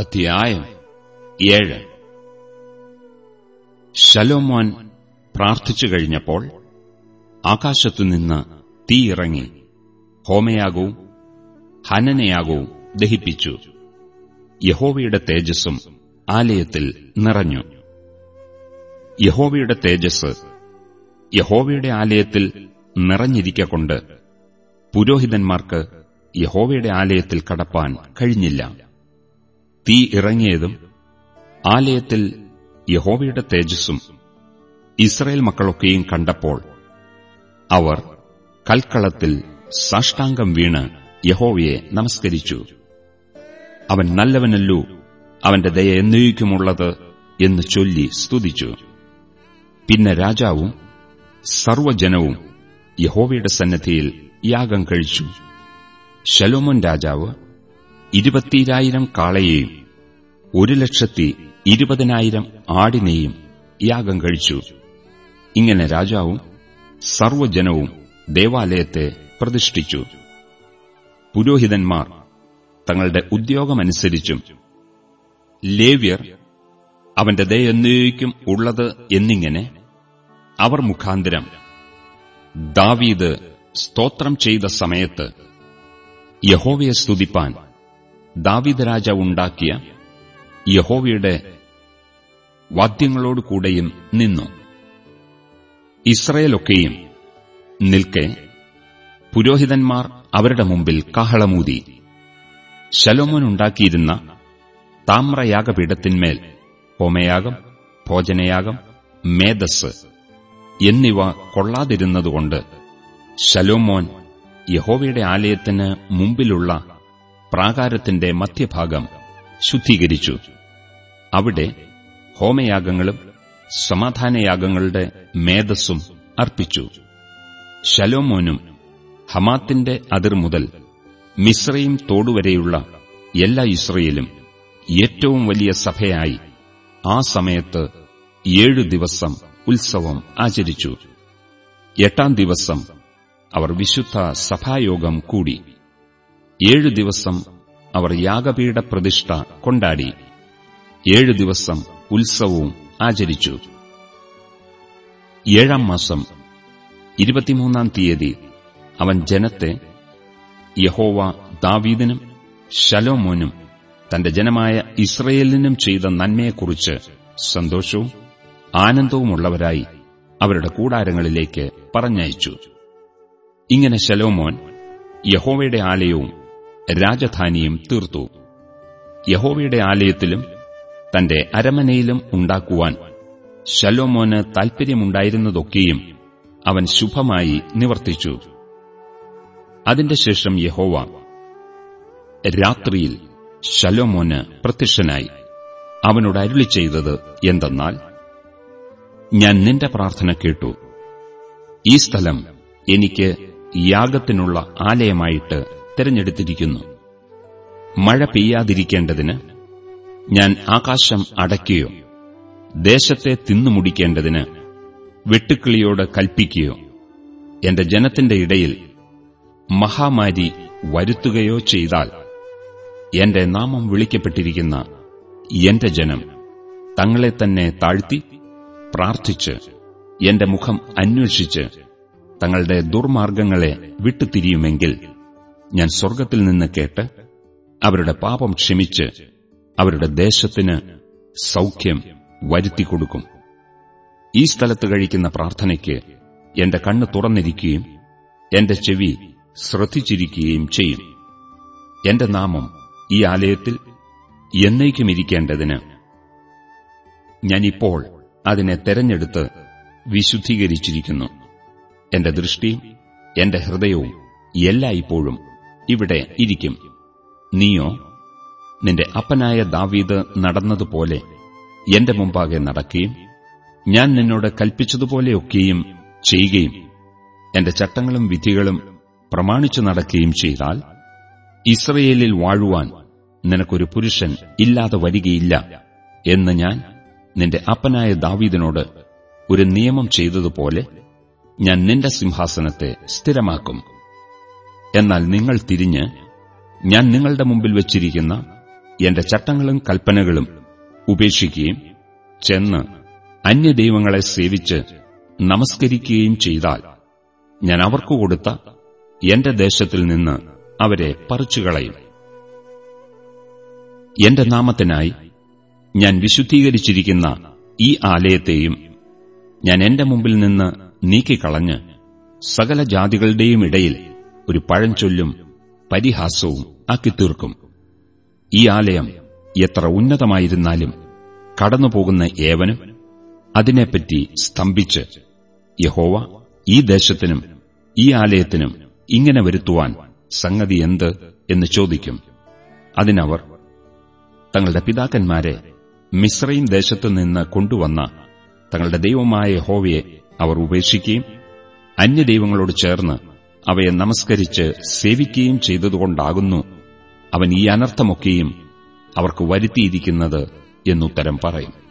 അധ്യായം ഏഴ്. ശലോമോൻ പ്രാർത്ഥിച്ചു കഴിഞ്ഞപ്പോൾ ആകാശത്തുനിന്ന് ഇറങ്ങി. ഹോമയാകവും ഹനനയാകവും ദഹിപ്പിച്ചു. യഹോവയുടെ തേജസ്സും ആലയത്തിൽ നിറഞ്ഞു. യഹോവയുടെ തേജസ് യഹോവയുടെ ആലയത്തിൽ നിറഞ്ഞിരിക്കൊണ്ട് പുരോഹിതന്മാർക്ക് യഹോവയുടെ ആലയത്തിൽ കടപ്പാൻ കഴിഞ്ഞില്ല. തീ ഇറങ്ങിയതും ആലയത്തിൽ യഹോവയുടെ തേജസ്സും ഇസ്രയേൽ മക്കളൊക്കെയും കണ്ടപ്പോൾ അവർ കൽക്കളത്തിൽ സാഷ്ടാംഗം വീണ് യഹോവയെ നമസ്കരിച്ചു. അവൻ നല്ലവനല്ലോ അവന്റെ ദയ എന്നേക്കുമുള്ളത് എന്ന് ചൊല്ലി സ്തുതിച്ചു. പിന്നെ രാജാവും സർവജനവും യഹോവയുടെ സന്നദ്ധിയിൽ യാഗം കഴിച്ചു. ശലോമോൻ രാജാവ് ഇരുപത്തിരായിരം കാളയെയും ഒരു ലക്ഷത്തി ഇരുപതിനായിരം ആടിനെയും യാഗം കഴിച്ചു. ഇങ്ങനെ രാജാവും സർവജനവും ദേവാലയത്തെ പ്രതിഷ്ഠിച്ചു. പുരോഹിതന്മാർ തങ്ങളുടെ ഉദ്യോഗമനുസരിച്ചും ലേവ്യർ അവന്റെ ദയെന്നേക്കും ഉള്ളത് എന്നിങ്ങനെ അവർ മുഖാന്തരം ദാവീദ് സ്തോത്രം ചെയ്ത സമയത്ത് യഹോവയെ സ്തുതിപ്പാൻ ദാവീദ് രാജാവ് ഉണ്ടാക്കിയ യഹോവയുടെ വാദ്യങ്ങളോടുകൂടെയും നിന്നു. ഇസ്രയേലൊക്കെയും നിൽക്കെ പുരോഹിതന്മാർ അവരുടെ മുമ്പിൽ കാഹളമൂതി. ശലോമോൻ ഉണ്ടാക്കിയിരുന്ന താമ്രയാഗപീഠത്തിന്മേൽ ഹോമയാഗം ഭോജനയാഗം മേധസ് എന്നിവ കൊള്ളാതിരുന്നതുകൊണ്ട് ശലോമോൻ യഹോവയുടെ ആലയത്തിന് മുമ്പിലുള്ള പ്രാകാരത്തിന്റെ മധ്യഭാഗം ശുദ്ധീകരിച്ചു. അവിടെ ഹോമയാഗങ്ങളും സമാധാനയാഗങ്ങളുടെ മേധസ്സും അർപ്പിച്ചു. ശലോമോനും ഹമാത്തിന്റെ അതിർ മുതൽ മിശ്രയും തോടുവരെയുള്ള എല്ലാ ഇസ്രയേലും ഏറ്റവും വലിയ സഭയായി ആ സമയത്ത് ഏഴു ദിവസം ഉത്സവം ആചരിച്ചു. എട്ടാം ദിവസം അവർ വിശുദ്ധ സഭായോഗം കൂടി. ഏഴു ദിവസം അവർ യാഗപീഠ പ്രതിഷ്ഠ കൊണ്ടാടി. ഏഴു ദിവസം ഉത്സവവും ആചരിച്ചു. ഏഴാം മാസം ഇരുപത്തിമൂന്നാം തീയതി അവൻ ജനത്തെ യഹോവ ദാവീദിനും ശലോമോനും തന്റെ ജനമായ ഇസ്രയേലിനും ചെയ്ത നന്മയെക്കുറിച്ച് സന്തോഷവും ആനന്ദവുമുള്ളവരായി അവരുടെ കൂടാരങ്ങളിലേക്ക് പറഞ്ഞയച്ചു. ഇങ്ങനെ ശലോമോൻ യഹോവയുടെ ആലയവും രാജധാനിയും തീർത്തു. യഹോവയുടെ ആലയത്തിലും തന്റെ അരമനയിലും ഉണ്ടാക്കുവാൻ ശലോമോന് താൽപര്യമുണ്ടായിരുന്നതൊക്കെയും അവൻ ശുഭമായി നിവർത്തിച്ചു. അതിന്റെ ശേഷം യഹോവ രാത്രിയിൽ ശലോമോന് പ്രത്യക്ഷനായി അവനോട് അരുളി ചെയ്തത് എന്തെന്നാൽ ഞാൻ നിന്റെ പ്രാർത്ഥന കേട്ടു. ഈ സ്ഥലം എനിക്ക് യാഗത്തിനുള്ള ആലയമായിട്ട് തിരഞ്ഞെടുത്തിരിക്കുന്നു. മഴ പെയ്യാതിരിക്കേണ്ടതിന് ഞാൻ ആകാശം അടയ്ക്കുകയോ ദേശത്തെ തിന്നുമുടിക്കേണ്ടതിന് വെട്ടുക്കിളിയോട് കൽപ്പിക്കുകയോ എന്റെ ജനത്തിന്റെ ഇടയിൽ മഹാമാരി വരുത്തുകയോ ചെയ്താൽ എന്റെ നാമം വിളിക്കപ്പെട്ടിരിക്കുന്ന എന്റെ ജനം തങ്ങളെ തന്നെ താഴ്ത്തി പ്രാർത്ഥിച്ച് എന്റെ മുഖം അന്വേഷിച്ച് തങ്ങളുടെ ദുർമാർഗങ്ങളെ വിട്ടുതിരിയുമെങ്കിൽ ഞാൻ സ്വർഗത്തിൽ നിന്ന് കേട്ട് അവരുടെ പാപം ക്ഷമിച്ച് അവരുടെ ദേശത്തിന് സൗഖ്യം വരുത്തിക്കൊടുക്കും. ഈ സ്ഥലത്ത് കഴിക്കുന്ന പ്രാർത്ഥനയ്ക്ക് എന്റെ കണ്ണ് തുറന്നിരിക്കുകയും എന്റെ ചെവി ശ്രദ്ധിച്ചിരിക്കുകയും ചെയ്യും. എന്റെ നാമം ഈ ആലയത്തിൽ എന്നേക്കും ഇരിക്കേണ്ടതിന് ഞാനിപ്പോൾ അതിനെ തെരഞ്ഞെടുത്ത് വിശുദ്ധീകരിച്ചിരിക്കുന്നു. എന്റെ ദൃഷ്ടിയും എന്റെ ഹൃദയവും എല്ലായ്പ്പോഴും ഇവിടെ ഇരിക്കും. നീയോ നിന്റെ അപ്പനായ ദാവീദ് നടന്നതുപോലെ എന്റെ മുമ്പാകെ നടക്കുകയും ഞാൻ നിന്നോട് കൽപ്പിച്ചതുപോലെയൊക്കെയും ചെയ്യുകയും എന്റെ ചട്ടങ്ങളും വിധികളും പ്രമാണിച്ചു നടക്കുകയും ചെയ്താൽ ഇസ്രയേലിൽ വാഴുവാൻ നിനക്കൊരു പുരുഷൻ ഇല്ലാതെ വരികയില്ല എന്ന് ഞാൻ നിന്റെ അപ്പനായ ദാവീദിനോട് ഒരു നിയമം ചെയ്തതുപോലെ ഞാൻ നിന്റെ സിംഹാസനത്തെ സ്ഥിരമാക്കും. എന്നാൽ നിങ്ങൾ തിരിഞ്ഞ് ഞാൻ നിങ്ങളുടെ മുമ്പിൽ വച്ചിരിക്കുന്ന എന്റെ ചട്ടങ്ങളും കൽപ്പനകളും ഉപേക്ഷിക്കുകയും ചെന്ന് അന്യദൈവങ്ങളെ സേവിച്ച് നമസ്കരിക്കുകയും ചെയ്താൽ ഞാൻ അവർക്കു കൊടുത്ത എന്റെ ദേശത്തിൽ നിന്ന് അവരെ പറിച്ചുകളയും. എന്റെ നാമത്തിനായി ഞാൻ വിശുദ്ധീകരിച്ചിരിക്കുന്ന ഈ ആലയത്തെയും ഞാൻ എന്റെ മുമ്പിൽ നിന്ന് നീക്കിക്കളഞ്ഞ് സകല ജാതികളുടെയും ഇടയിൽ ഒരു പഴഞ്ചൊല്ലും പരിഹാസവും ആക്കിത്തീർക്കും. ഈ ആലയം എത്ര ഉന്നതമായിരുന്നാലും കടന്നുപോകുന്ന ഏവനും അതിനെപ്പറ്റി സ്തംഭിച്ച് യഹോവ ഈ ദേശത്തിനും ഈ ആലയത്തിനും ഇങ്ങനെ വരുത്തുവാൻ സംഗതി എന്ത് എന്ന് ചോദിക്കും. അതിനവർ തങ്ങളുടെ പിതാക്കന്മാരെ മിശ്രയും ദേശത്തുനിന്ന് കൊണ്ടുവന്ന തങ്ങളുടെ ദൈവമായ ഹോവയെ അവർ ഉപേക്ഷിക്കുകയും അന്യദൈവങ്ങളോട് ചേർന്ന് അവയെ നമസ്കരിച്ച് സേവിക്കുകയും ചെയ്തതുകൊണ്ടാകുന്നു. അവൻ ഈ അനർത്ഥമൊക്കെയും അവർക്ക് വരുത്തിയിരിക്കുന്നത് എന്നുത്തരം പറയും.